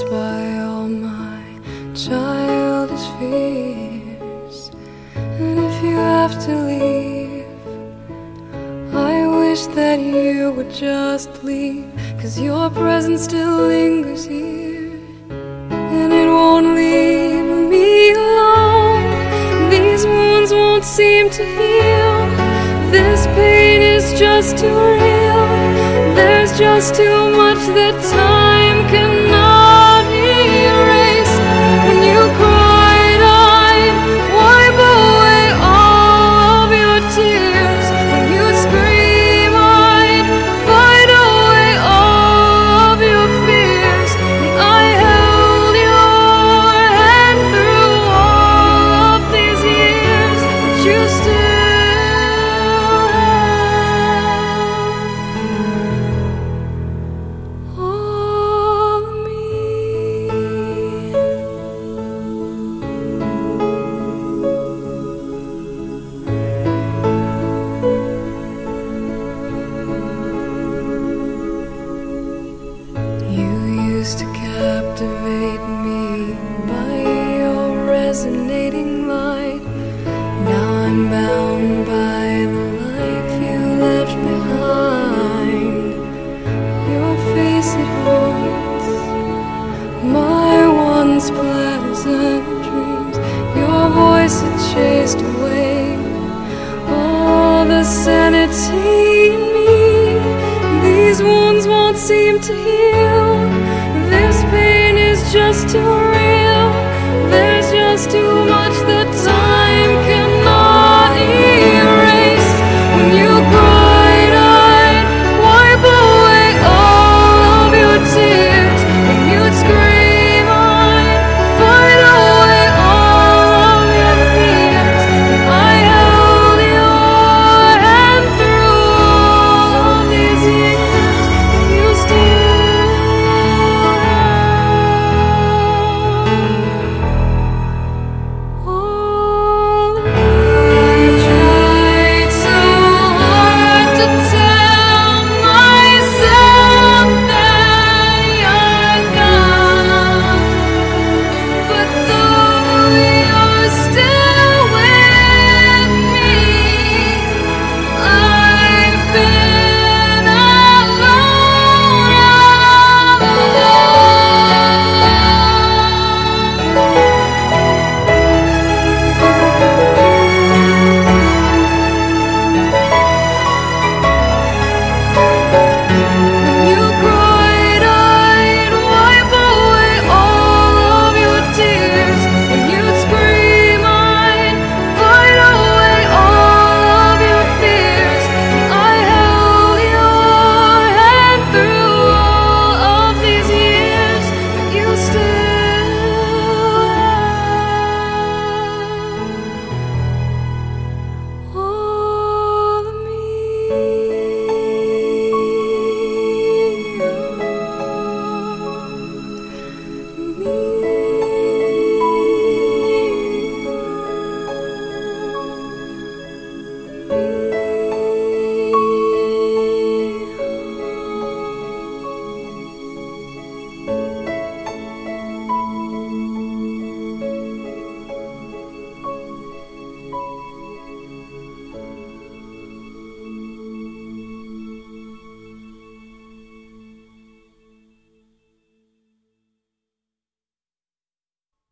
by all my childish fears. And if you have to leave, I wish that you would just leave, cause your presence still lingers here, and it won't leave me alone. These wounds won't seem to heal. This pain is just too real. There's just too much that time resonating light. Now I'm bound by the life you left behind. Your face it haunts my once pleasant dreams. Your voice it chased away all the sanity in me. These wounds won't seem to heal. This pain is just too